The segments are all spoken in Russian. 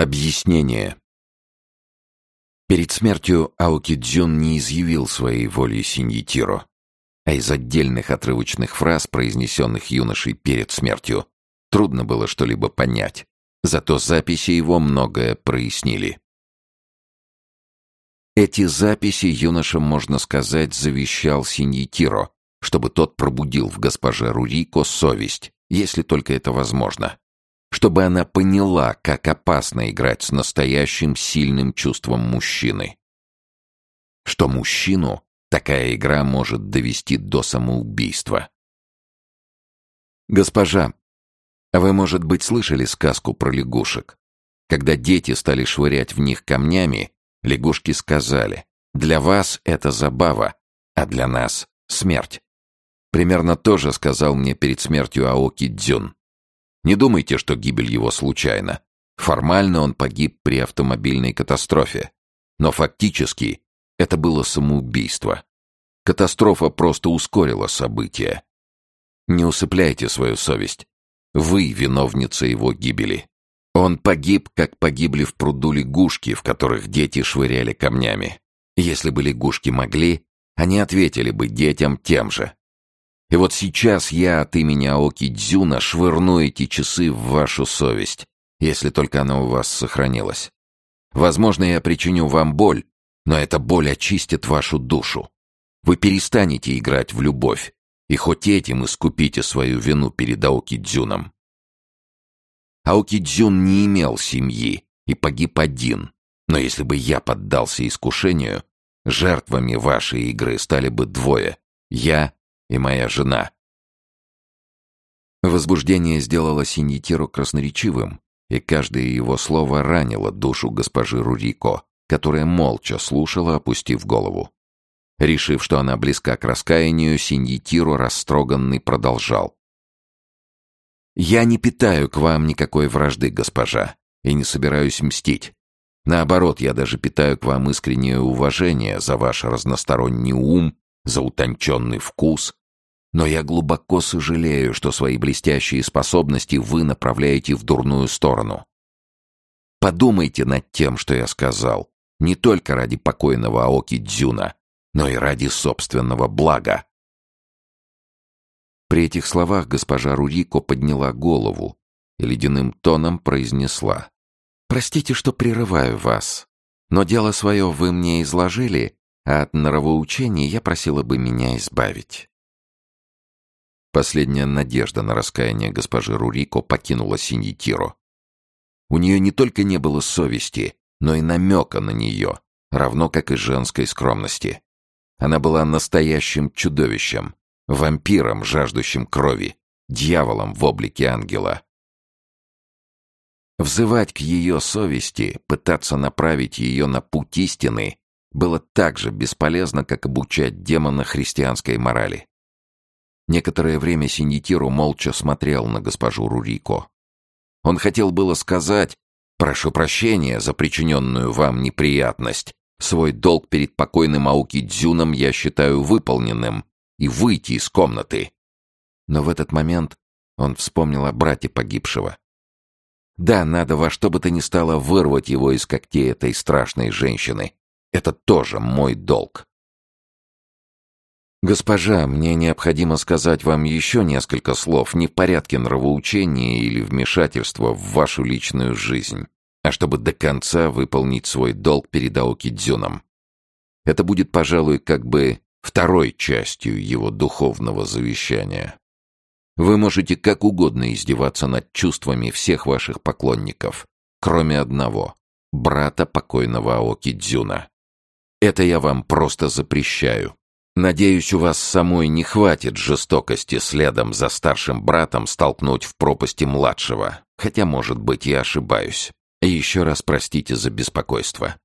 Объяснение. Перед смертью Аоки Дзюн не изъявил своей воли Синьитиро, а из отдельных отрывочных фраз, произнесенных юношей перед смертью, трудно было что-либо понять. Зато записи его многое прояснили. Эти записи юноша, можно сказать, завещал Синьитиро, чтобы тот пробудил в госпоже Рурико совесть, если только это возможно. Чтобы она поняла, как опасно играть с настоящим сильным чувством мужчины. Что мужчину такая игра может довести до самоубийства. Госпожа, вы, может быть, слышали сказку про лягушек? Когда дети стали швырять в них камнями, Лягушки сказали, «Для вас это забава, а для нас — смерть». Примерно то же сказал мне перед смертью Аоки Дзюн. Не думайте, что гибель его случайна. Формально он погиб при автомобильной катастрофе. Но фактически это было самоубийство. Катастрофа просто ускорила события. Не усыпляйте свою совесть. Вы виновница его гибели. Он погиб, как погибли в пруду лягушки, в которых дети швыряли камнями. Если бы лягушки могли, они ответили бы детям тем же. И вот сейчас я от имени Аоки Дзюна швырну эти часы в вашу совесть, если только она у вас сохранилась. Возможно, я причиню вам боль, но эта боль очистит вашу душу. Вы перестанете играть в любовь, и хоть этим искупите свою вину перед Аоки Дзюном. Аокидзюн не имел семьи и погиб один. Но если бы я поддался искушению, жертвами вашей игры стали бы двое — я и моя жена. Возбуждение сделало Синьетиру красноречивым, и каждое его слово ранило душу госпожи Рурико, которая молча слушала, опустив голову. Решив, что она близка к раскаянию, Синьетиру растроганный продолжал. Я не питаю к вам никакой вражды, госпожа, и не собираюсь мстить. Наоборот, я даже питаю к вам искреннее уважение за ваш разносторонний ум, за утонченный вкус. Но я глубоко сожалею, что свои блестящие способности вы направляете в дурную сторону. Подумайте над тем, что я сказал, не только ради покойного Аоки Дзюна, но и ради собственного блага. При этих словах госпожа Рурико подняла голову и ледяным тоном произнесла. «Простите, что прерываю вас, но дело свое вы мне изложили, а от норовоучений я просила бы меня избавить». Последняя надежда на раскаяние госпожи Рурико покинула Синьитиро. У нее не только не было совести, но и намека на нее, равно как и женской скромности. Она была настоящим чудовищем, вампиром, жаждущим крови, дьяволом в облике ангела. Взывать к ее совести, пытаться направить ее на путь истины было так же бесполезно, как обучать демона христианской морали. Некоторое время Синьетиру молча смотрел на госпожу Рурико. Он хотел было сказать «Прошу прощения за причиненную вам неприятность. Свой долг перед покойным Ауки Дзюном я считаю выполненным и выйти из комнаты. Но в этот момент он вспомнил о брате погибшего. Да, надо во что бы то ни стало вырвать его из когтей этой страшной женщины. Это тоже мой долг. «Госпожа, мне необходимо сказать вам еще несколько слов не в порядке нравоучения или вмешательства в вашу личную жизнь, а чтобы до конца выполнить свой долг перед Аокидзюном. Это будет, пожалуй, как бы второй частью его духовного завещания. Вы можете как угодно издеваться над чувствами всех ваших поклонников, кроме одного — брата покойного Аоки Дзюна. Это я вам просто запрещаю. Надеюсь, у вас самой не хватит жестокости следом за старшим братом столкнуть в пропасти младшего, хотя, может быть, я ошибаюсь. Еще раз простите за беспокойство.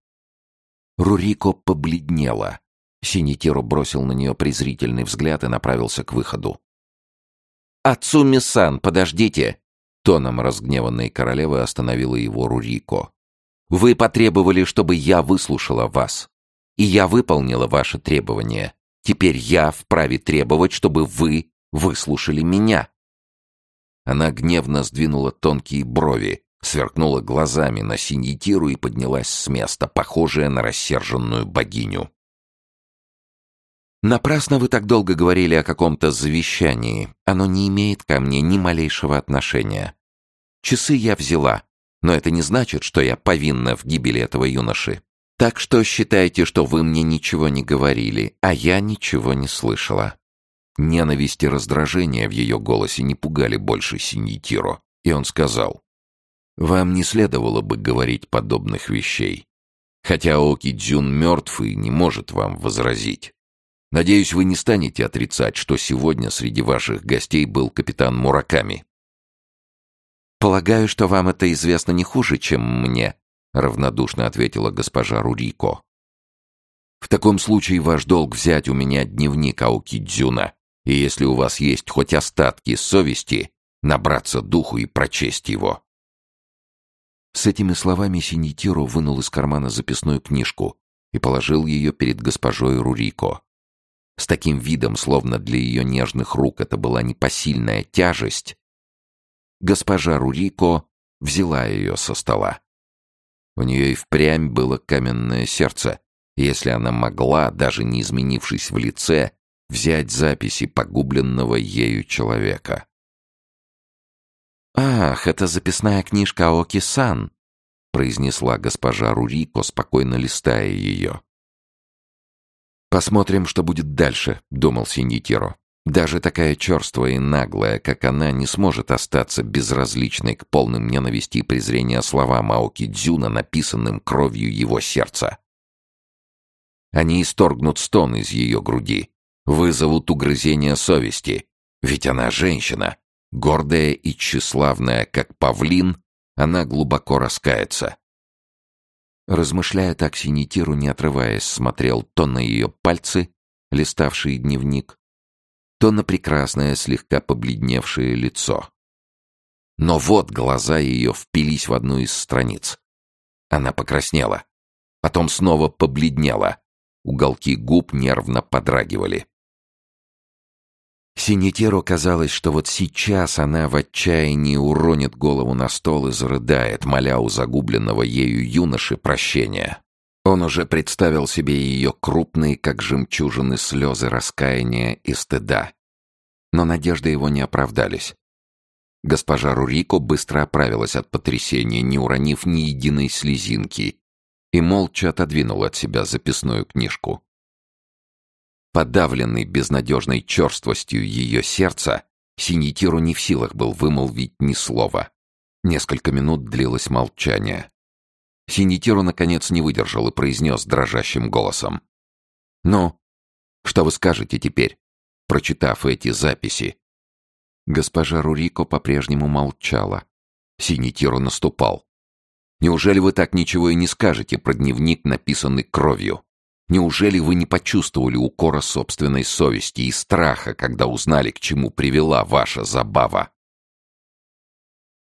Рурико побледнела, Синитиру бросил на нее презрительный взгляд и направился к выходу. «Ацуми-сан, подождите!» Тоном разгневанной королевы остановила его Рурико. «Вы потребовали, чтобы я выслушала вас. И я выполнила ваше требование. Теперь я вправе требовать, чтобы вы выслушали меня». Она гневно сдвинула тонкие брови, сверкнула глазами на синьетиру и поднялась с места, похожая на рассерженную богиню. «Напрасно вы так долго говорили о каком-то завещании. Оно не имеет ко мне ни малейшего отношения. Часы я взяла, но это не значит, что я повинна в гибели этого юноши. Так что считайте, что вы мне ничего не говорили, а я ничего не слышала». Ненависть и раздражение в ее голосе не пугали больше Синьетиро, и он сказал, «Вам не следовало бы говорить подобных вещей. Хотя Оки Дзюн мертв и не может вам возразить. Надеюсь, вы не станете отрицать, что сегодня среди ваших гостей был капитан Мураками». «Полагаю, что вам это известно не хуже, чем мне», — равнодушно ответила госпожа Рурико. «В таком случае ваш долг взять у меня дневник Аоки Дзюна и если у вас есть хоть остатки совести, набраться духу и прочесть его. С этими словами Синитиро вынул из кармана записную книжку и положил ее перед госпожой Рурико. С таким видом, словно для ее нежных рук это была непосильная тяжесть, госпожа Рурико взяла ее со стола. У нее и впрямь было каменное сердце, если она могла, даже не изменившись в лице, взять записи погубленного ею человека. «Ах, это записная книжка Оки-сан», — произнесла госпожа Рурико, спокойно листая ее. «Посмотрим, что будет дальше», — думал Синдитиро. «Даже такая черствая и наглая, как она, не сможет остаться безразличной к полным ненависти и презрения словам Аоки Дзюна, написанным кровью его сердца. Они исторгнут стон из ее груди, вызовут угрызение совести. Ведь она женщина, гордая и тщеславная, как павлин, она глубоко раскается. Размышляя так, Синитиру, не отрываясь, смотрел то на ее пальцы, листавшие дневник, то на прекрасное, слегка побледневшее лицо. Но вот глаза ее впились в одну из страниц. Она покраснела, потом снова побледнела, уголки губ нервно подрагивали. Синетеру казалось, что вот сейчас она в отчаянии уронит голову на стол и зарыдает, моля у загубленного ею юноши прощения. Он уже представил себе ее крупные, как жемчужины, слезы раскаяния и стыда. Но надежды его не оправдались. Госпожа Рурико быстро оправилась от потрясения, не уронив ни единой слезинки, и молча отодвинула от себя записную книжку. Подавленный безнадежной черствостью ее сердца, Синитиру не в силах был вымолвить ни слова. Несколько минут длилось молчание. Синитиру, наконец, не выдержал и произнес дрожащим голосом. «Ну, что вы скажете теперь, прочитав эти записи?» Госпожа Рурико по-прежнему молчала. Синитиру наступал. «Неужели вы так ничего и не скажете про дневник, написанный кровью?» Неужели вы не почувствовали укора собственной совести и страха, когда узнали, к чему привела ваша забава?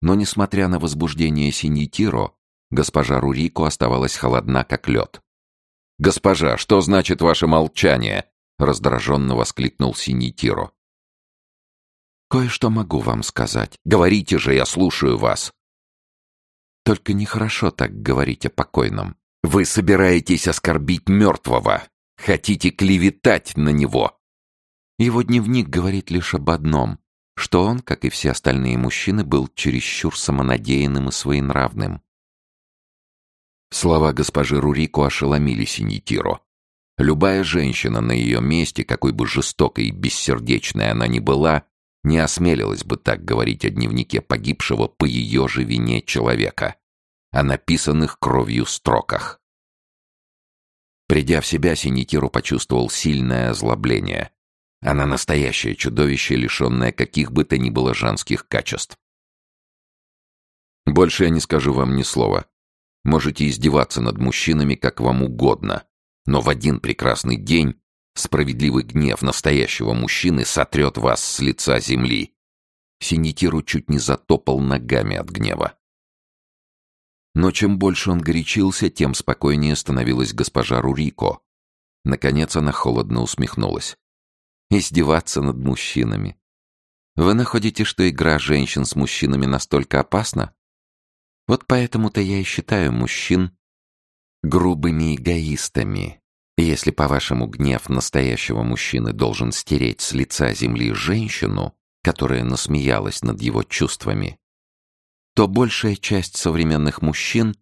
Но, несмотря на возбуждение Синьитиро, госпожа Рурико оставалась холодна, как лед. «Госпожа, что значит ваше молчание?» — раздраженно воскликнул Синьитиро. «Кое-что могу вам сказать. Говорите же, я слушаю вас». «Только нехорошо так говорить о покойном. Вы собираетесь оскорбить мертвого, хотите клеветать на него. Его дневник говорит лишь об одном, что он, как и все остальные мужчины, был чересчур самонадеянным и своенравным. Слова госпожи Рурико ошеломили Синитиро. Любая женщина на ее месте, какой бы жестокой и бессердечной она ни была, не осмелилась бы так говорить о дневнике погибшего по ее же вине человека о написанных кровью строках. Придя в себя, Синитиру почувствовал сильное озлобление. Она настоящее чудовище, лишенное каких бы то ни было женских качеств. Больше я не скажу вам ни слова. Можете издеваться над мужчинами как вам угодно, но в один прекрасный день справедливый гнев настоящего мужчины сотрет вас с лица земли. Синитиру чуть не затопал ногами от гнева. Но чем больше он горячился, тем спокойнее становилась госпожа Рурико. Наконец она холодно усмехнулась. «Издеваться над мужчинами. Вы находите, что игра женщин с мужчинами настолько опасна? Вот поэтому-то я и считаю мужчин грубыми эгоистами. Если, по-вашему, гнев настоящего мужчины должен стереть с лица земли женщину, которая насмеялась над его чувствами, то большая часть современных мужчин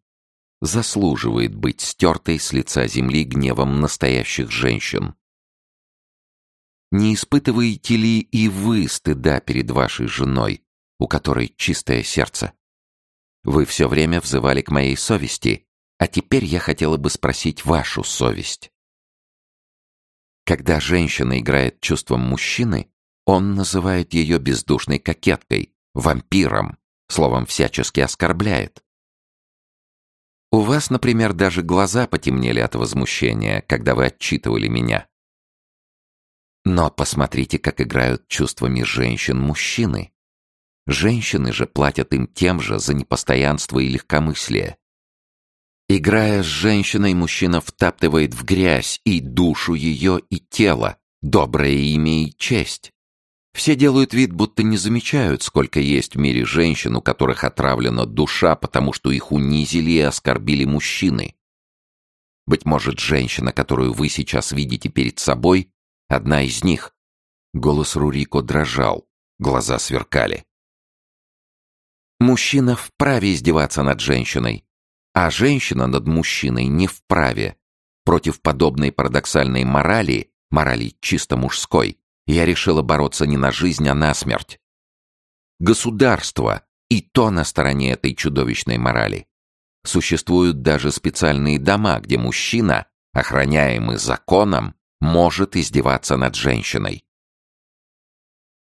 заслуживает быть стертой с лица земли гневом настоящих женщин. Не испытываете ли и вы стыда перед вашей женой, у которой чистое сердце? Вы все время взывали к моей совести, а теперь я хотела бы спросить вашу совесть. Когда женщина играет чувством мужчины, он называет ее бездушной кокеткой, вампиром, словом, всячески оскорбляет. У вас, например, даже глаза потемнели от возмущения, когда вы отчитывали меня. Но посмотрите, как играют чувствами женщин мужчины. Женщины же платят им тем же за непостоянство и легкомыслие. Играя с женщиной, мужчина втаптывает в грязь и душу ее, и тело, доброе имя и честь. Все делают вид, будто не замечают, сколько есть в мире женщин, у которых отравлена душа, потому что их унизили и оскорбили мужчины. Быть может, женщина, которую вы сейчас видите перед собой, одна из них. Голос Рурико дрожал, глаза сверкали. Мужчина вправе издеваться над женщиной, а женщина над мужчиной не вправе. Против подобной парадоксальной морали, морали чисто мужской, я решила бороться не на жизнь, а на смерть. Государство и то на стороне этой чудовищной морали. Существуют даже специальные дома, где мужчина, охраняемый законом, может издеваться над женщиной.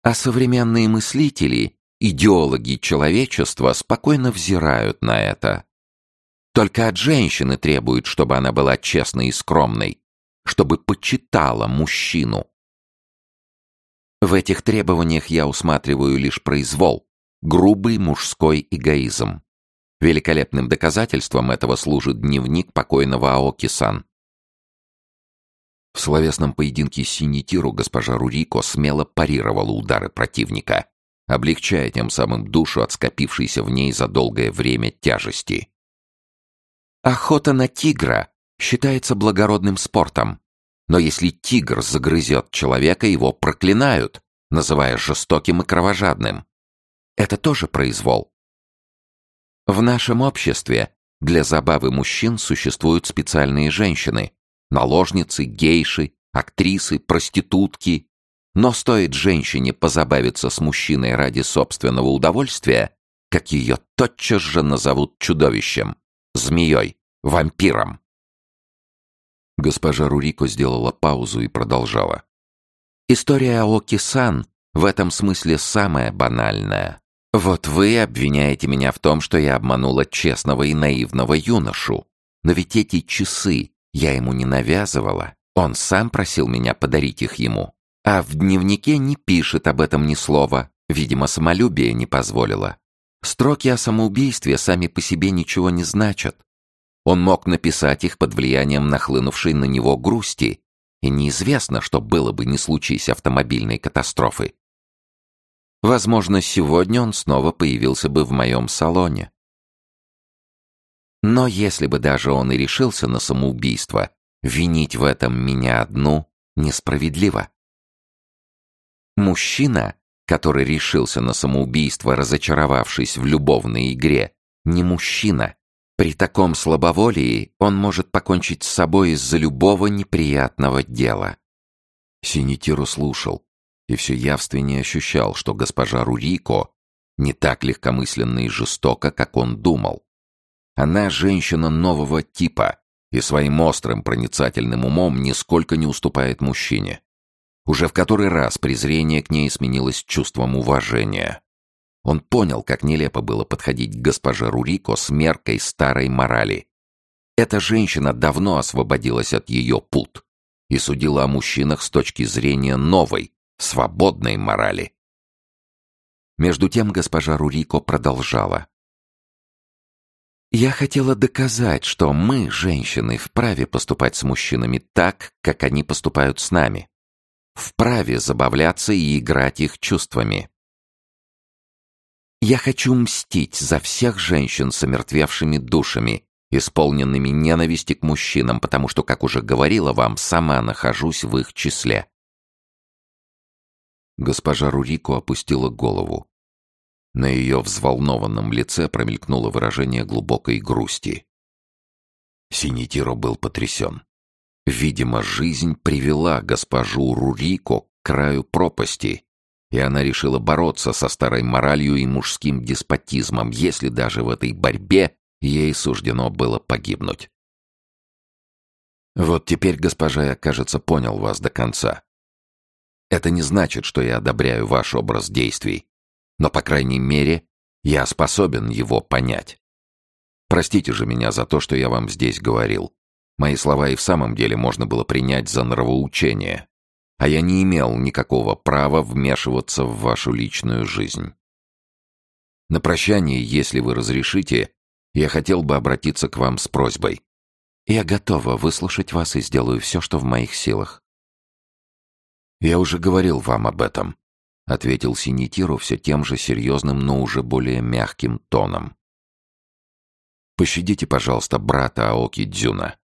А современные мыслители, идеологи человечества спокойно взирают на это. Только от женщины требуют, чтобы она была честной и скромной, чтобы почитала мужчину. В этих требованиях я усматриваю лишь произвол, грубый мужской эгоизм. Великолепным доказательством этого служит дневник покойного Аоки-сан. В словесном поединке с Синитиру госпожа Рурико смело парировала удары противника, облегчая тем самым душу от скопившейся в ней за долгое время тяжести. Охота на тигра считается благородным спортом. Но если тигр загрызет человека, его проклинают, называя жестоким и кровожадным. Это тоже произвол. В нашем обществе для забавы мужчин существуют специальные женщины, наложницы, гейши, актрисы, проститутки. Но стоит женщине позабавиться с мужчиной ради собственного удовольствия, как ее тотчас же назовут чудовищем змеей, вампиром. Госпожа Рурико сделала паузу и продолжала. История Аоки-сан в этом смысле самая банальная. Вот вы обвиняете меня в том, что я обманула честного и наивного юношу. Но ведь эти часы я ему не навязывала. Он сам просил меня подарить их ему. А в дневнике не пишет об этом ни слова. Видимо, самолюбие не позволило. Строки о самоубийстве сами по себе ничего не значат. Он мог написать их под влиянием нахлынувшей на него грусти, и неизвестно, что было бы, не случись автомобильной катастрофы. Возможно, сегодня он снова появился бы в моем салоне. Но если бы даже он и решился на самоубийство, винить в этом меня одну несправедливо. Мужчина, который решился на самоубийство, разочаровавшись в любовной игре, не мужчина, при таком слабоволии он может покончить с собой из-за любого неприятного дела. Синитиру слушал и все явственнее ощущал, что госпожа Рурико не так легкомысленно и жестоко, как он думал. Она женщина нового типа и своим острым проницательным умом нисколько не уступает мужчине. Уже в который раз презрение к ней сменилось чувством уважения. Он понял, как нелепо было подходить к госпоже Рурико с меркой старой морали. Эта женщина давно освободилась от ее пут и судила о мужчинах с точки зрения новой, свободной морали. Между тем госпожа Рурико продолжала. «Я хотела доказать, что мы, женщины, вправе поступать с мужчинами так, как они поступают с нами. Вправе забавляться и играть их чувствами. Я хочу мстить за всех женщин с омертвевшими душами, исполненными ненависти к мужчинам, потому что, как уже говорила вам, сама нахожусь в их числе. Госпожа Рурико опустила голову. На ее взволнованном лице промелькнуло выражение глубокой грусти. Синитиро был потрясен. Видимо, жизнь привела госпожу Рурико к краю пропасти, и она решила бороться со старой моралью и мужским деспотизмом, если даже в этой борьбе ей суждено было погибнуть. Вот теперь, госпожа, я, кажется, понял вас до конца. Это не значит, что я одобряю ваш образ действий, но, по крайней мере, я способен его понять. Простите же меня за то, что я вам здесь говорил. Мои слова и в самом деле можно было принять за нравоучение, а я не имел никакого права вмешиваться в вашу личную жизнь. На прощание, если вы разрешите, я хотел бы обратиться к вам с просьбой. Я готова выслушать вас и сделаю все, что в моих силах. Я уже говорил вам об этом, ответил Синитиру все тем же серьезным, но уже более мягким тоном. Пощадите, пожалуйста, брата Аоки Дзюна.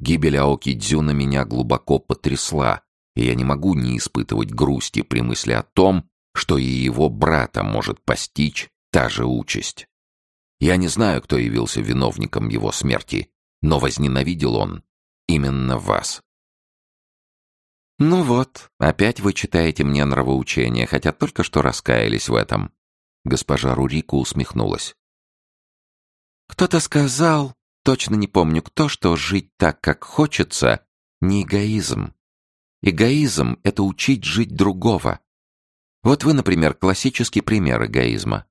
Гибель Аоки Дзюна меня глубоко потрясла, и я не могу не испытывать грусти при мысли о том, что и его брата может постичь та же участь. Я не знаю, кто явился виновником его смерти, но возненавидел он именно вас. «Ну вот, опять вы читаете мне нравоучение, хотя только что раскаялись в этом». Госпожа Рурико усмехнулась. «Кто-то сказал, точно не помню кто, что жить так, как хочется, не эгоизм. Эгоизм — это учить жить другого. Вот вы, например, классический пример эгоизма.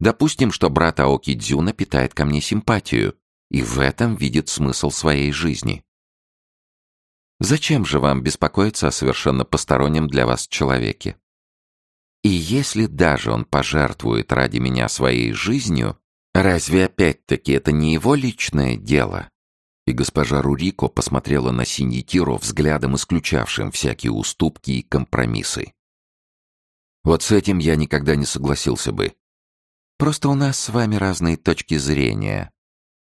Допустим, что брат Аоки Дзюна питает ко мне симпатию и в этом видит смысл своей жизни. Зачем же вам беспокоиться о совершенно постороннем для вас человеке? И если даже он пожертвует ради меня своей жизнью, разве опять-таки это не его личное дело? И госпожа Рурико посмотрела на Синьетиро взглядом, исключавшим всякие уступки и компромиссы. Вот с этим я никогда не согласился бы. Просто у нас с вами разные точки зрения.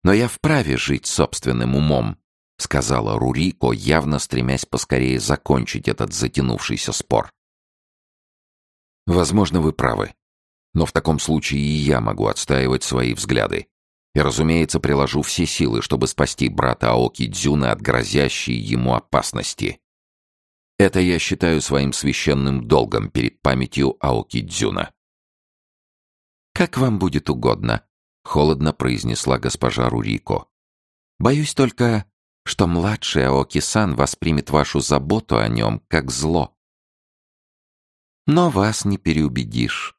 Но я вправе жить собственным умом, сказала Рурико, явно стремясь поскорее закончить этот затянувшийся спор. Возможно, вы правы. Но в таком случае и я могу отстаивать свои взгляды. И, разумеется, приложу все силы, чтобы спасти брата Аоки Дзюна от грозящей ему опасности. Это я считаю своим священным долгом перед памятью Аоки Дзюна. «Как вам будет угодно», — холодно произнесла госпожа Рурико. «Боюсь только, что младший Аоки-сан воспримет вашу заботу о нем как зло. Но вас не переубедишь,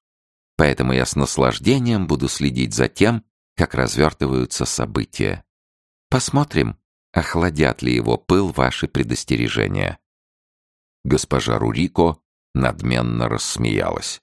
поэтому я с наслаждением буду следить за тем, как развертываются события. Посмотрим, охладят ли его пыл ваши предостережения». Госпожа Рурико надменно рассмеялась.